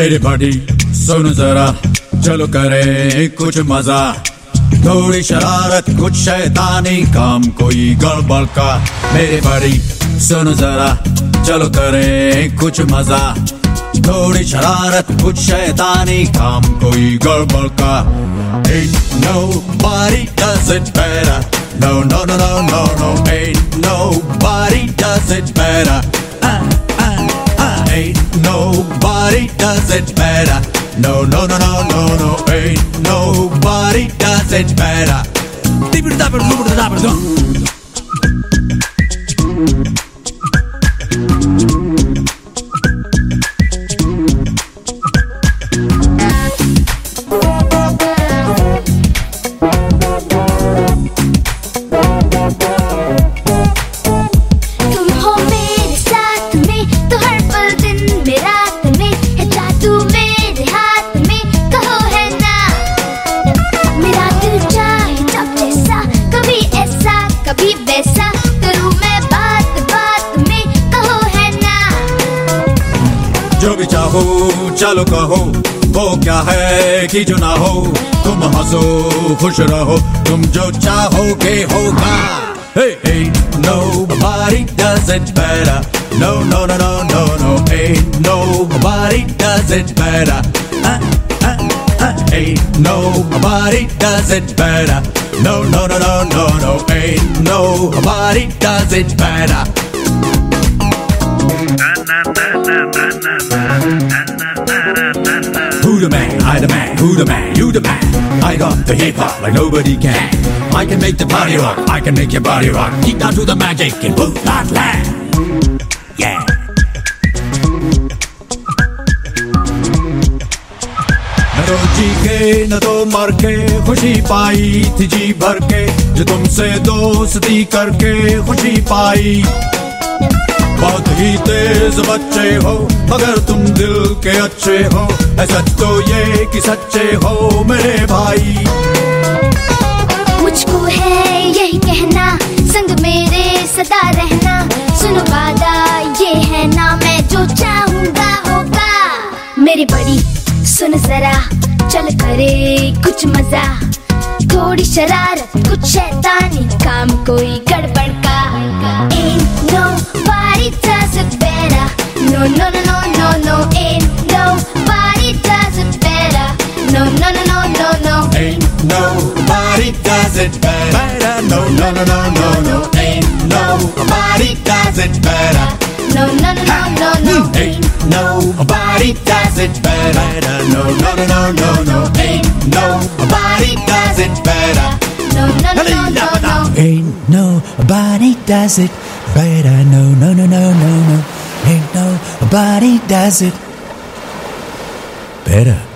मेरी बड़ी सुन जरा चलो करे कुछ मज़ा। थोड़ी शरारत कुछ शैतानी काम कोई गड़बड़ का। मेरे बड़ी सुन जरा चलो करे कुछ मज़ा। थोड़ी शरारत कुछ शैतानी काम कोई गड़बड़ का। Ain't nobody does it better. No, no, no, no, no, no Ain't nobody does it better. Ain't nobody does it better. No, no, no, no, no, no. Ain't nobody does it better. तुम जो भी चाहो चलो कहो वो क्या है कि जो ना हो तुम हंसो खुश रहो तुम जो चाहोगे होगा Hey, ain't nobody does it better. No, no, no, no, no, no. Ain't nobody does it better. Uh, uh, uh. Ain't nobody does it better. No, no, no, no, no, no. Ain't nobody does it better. Who the man? I the man. Who the man? You the man. I got the hip hop like nobody can. I can make the party rock. I can make your body rock. Kick down to the magic in Bootland land. Yeah. तो जी के न तो मर के खुशी पाई थी जी भर के जो तुमसे दोस्ती करके खुशी पाई बहुत ही तेज बच्चे हो, मगर तुम दिल के अच्छे हो। सच तो ये कि सच्चे हो मेरे भाई। मुझको है यही कहना, संग मेरे सदा रहना। सुनो वादा ये है ना मैं जो चाहूँगा होगा। मेरी बड़ी, सुन जरा, चल करे कुछ मज़ा। थोड़ी शरारत, कुछ शैतानी काम कोई गड़बड़ does it better. No, no, no, no, no, no. Ain't nobody does it better. No, no, no, no, no, no. Ain't nobody does it better. No, no, no, no, no, no. Ain't nobody does it better. No, no, no, no, no, no. Ain't nobody does it better. No, no, no, no, no, no. Ain't nobody does it better.